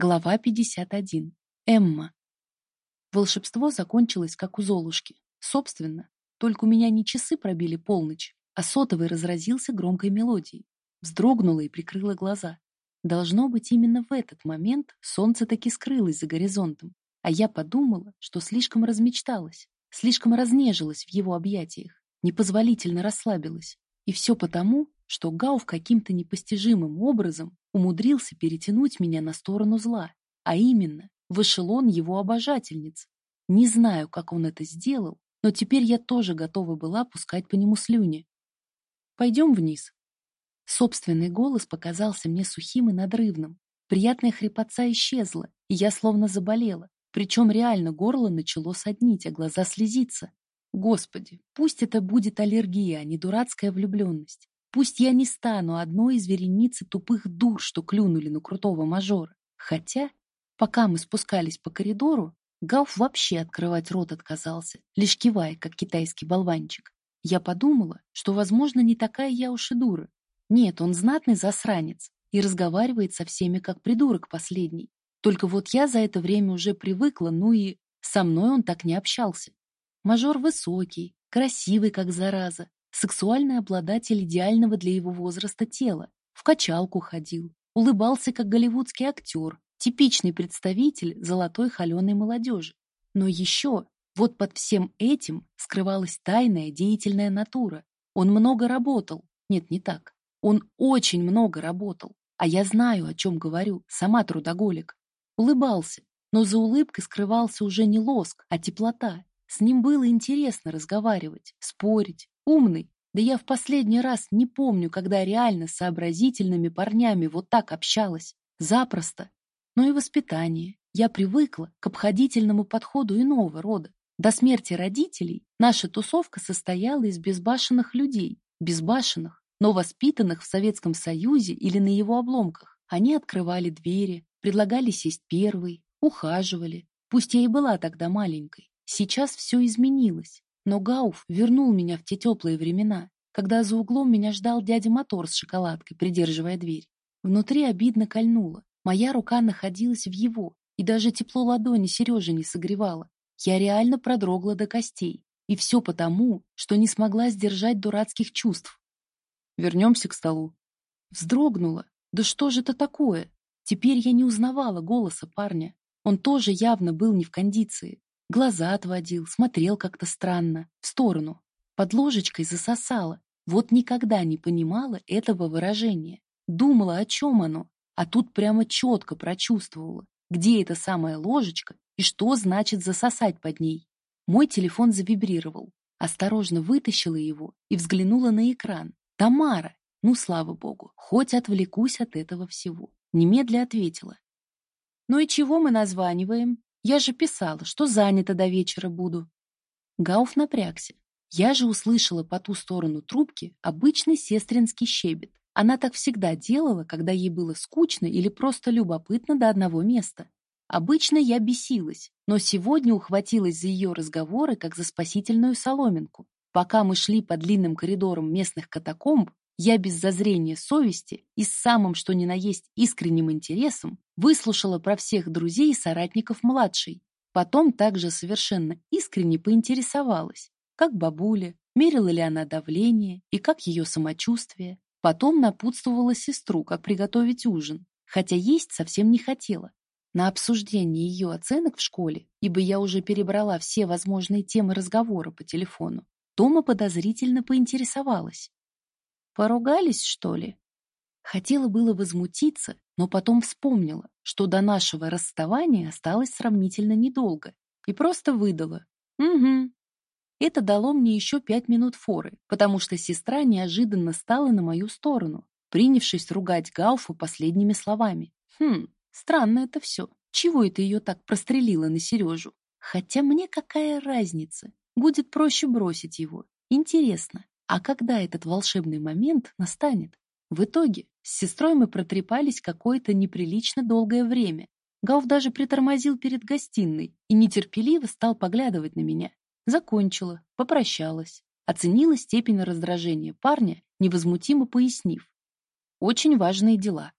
Глава 51. Эмма. Волшебство закончилось, как у Золушки. Собственно, только у меня не часы пробили полночь, а сотовый разразился громкой мелодией. Вздрогнула и прикрыла глаза. Должно быть, именно в этот момент солнце таки скрылось за горизонтом, а я подумала, что слишком размечталась, слишком разнежилась в его объятиях, непозволительно расслабилась. И все потому, что Гауф каким-то непостижимым образом умудрился перетянуть меня на сторону зла, а именно в эшелон его обожательниц. Не знаю, как он это сделал, но теперь я тоже готова была пускать по нему слюни. Пойдем вниз. Собственный голос показался мне сухим и надрывным. Приятная хрипотца исчезла, и я словно заболела. Причем реально горло начало соднить, а глаза слезиться. Господи, пусть это будет аллергия, а не дурацкая влюбленность. Пусть я не стану одной из вереницы тупых дур, что клюнули на крутого мажора. Хотя, пока мы спускались по коридору, Гауф вообще открывать рот отказался, лишь кивая, как китайский болванчик. Я подумала, что, возможно, не такая я уж и дура. Нет, он знатный засранец и разговаривает со всеми, как придурок последний. Только вот я за это время уже привыкла, ну и со мной он так не общался. Мажор высокий, красивый, как зараза, сексуальный обладатель идеального для его возраста тела, в качалку ходил, улыбался как голливудский актер, типичный представитель золотой холеной молодежи. Но еще вот под всем этим скрывалась тайная деятельная натура. Он много работал. Нет, не так. Он очень много работал. А я знаю, о чем говорю, сама трудоголик. Улыбался, но за улыбкой скрывался уже не лоск, а теплота. С ним было интересно разговаривать, спорить, умный. Да я в последний раз не помню, когда реально с сообразительными парнями вот так общалась. Запросто. Но и воспитание. Я привыкла к обходительному подходу иного рода. До смерти родителей наша тусовка состояла из безбашенных людей. Безбашенных, но воспитанных в Советском Союзе или на его обломках. Они открывали двери, предлагали сесть первой, ухаживали. Пусть я и была тогда маленькой. Сейчас все изменилось. Но Гауф вернул меня в те теплые времена, когда за углом меня ждал дядя Мотор с шоколадкой, придерживая дверь. Внутри обидно кольнуло. Моя рука находилась в его, и даже тепло ладони Сережи не согревало. Я реально продрогла до костей. И все потому, что не смогла сдержать дурацких чувств. Вернемся к столу. Вздрогнула. Да что же это такое? Теперь я не узнавала голоса парня. Он тоже явно был не в кондиции глаза отводил смотрел как то странно в сторону. Под ложечкой засосала. Вот никогда не понимала этого выражения. Думала о чем оно а тут прямо четко прочувствовала где эта самая ложечка и что значит засосать под ней. Мой телефон завибрировал. Осторожно вытащила его и взглянула на экран. Тамара! Ну слава богу хоть отвлекусь от этого всего. Немедля ответила. Ну и чего мы названиваем я же писала, что занята до вечера буду. Гауф напрягся. Я же услышала по ту сторону трубки обычный сестринский щебет. Она так всегда делала, когда ей было скучно или просто любопытно до одного места. Обычно я бесилась, но сегодня ухватилась за ее разговоры, как за спасительную соломинку. Пока мы шли по длинным коридорам местных катакомб, я без зазрения совести и с самым что ни на есть искренним интересом выслушала про всех друзей и соратников младшей. Потом также совершенно искренне поинтересовалась, как бабуля, мерила ли она давление и как ее самочувствие. Потом напутствовала сестру, как приготовить ужин, хотя есть совсем не хотела. На обсуждение ее оценок в школе, ибо я уже перебрала все возможные темы разговора по телефону, Тома подозрительно поинтересовалась. «Поругались, что ли?» Хотела было возмутиться, но потом вспомнила, что до нашего расставания осталось сравнительно недолго, и просто выдала. «Угу». Это дало мне еще пять минут форы, потому что сестра неожиданно стала на мою сторону, принявшись ругать Гауфа последними словами. «Хм, странно это все. Чего это ее так прострелило на Сережу? Хотя мне какая разница? Будет проще бросить его. Интересно, а когда этот волшебный момент настанет? В итоге с сестрой мы протрепались какое-то неприлично долгое время. Гауф даже притормозил перед гостиной и нетерпеливо стал поглядывать на меня. Закончила, попрощалась, оценила степень раздражения парня, невозмутимо пояснив. Очень важные дела.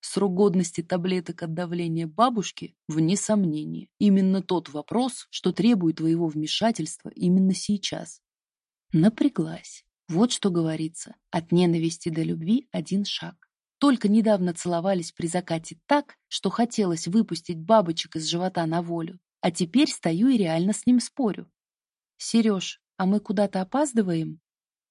Срок годности таблеток от давления бабушки вне сомнения. Именно тот вопрос, что требует твоего вмешательства именно сейчас. Напряглась. Вот что говорится. От ненависти до любви один шаг. Только недавно целовались при закате так, что хотелось выпустить бабочек из живота на волю. А теперь стою и реально с ним спорю. Сереж, а мы куда-то опаздываем?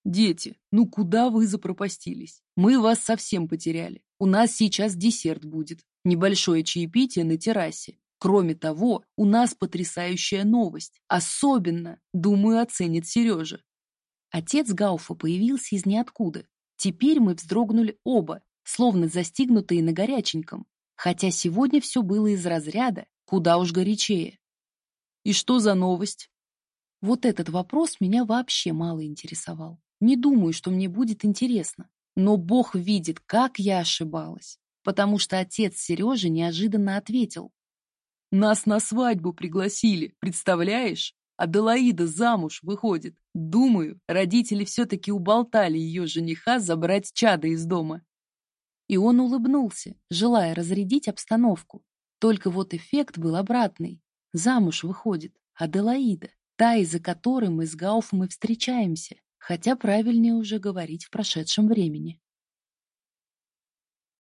Дети, ну куда вы запропастились? Мы вас совсем потеряли. У нас сейчас десерт будет. Небольшое чаепитие на террасе. Кроме того, у нас потрясающая новость. Особенно, думаю, оценит Сережа. Отец Гауфа появился из ниоткуда. Теперь мы вздрогнули оба, словно застигнутые на горяченьком. Хотя сегодня все было из разряда, куда уж горячее. И что за новость? Вот этот вопрос меня вообще мало интересовал. Не думаю, что мне будет интересно. Но Бог видит, как я ошибалась. Потому что отец Сережи неожиданно ответил. «Нас на свадьбу пригласили, представляешь? Аделаида замуж выходит. Думаю, родители все-таки уболтали ее жениха забрать чада из дома». И он улыбнулся, желая разрядить обстановку. Только вот эффект был обратный. Замуж выходит Аделаида, та, из-за которой мы с Гауфом и встречаемся хотя правильнее уже говорить в прошедшем времени.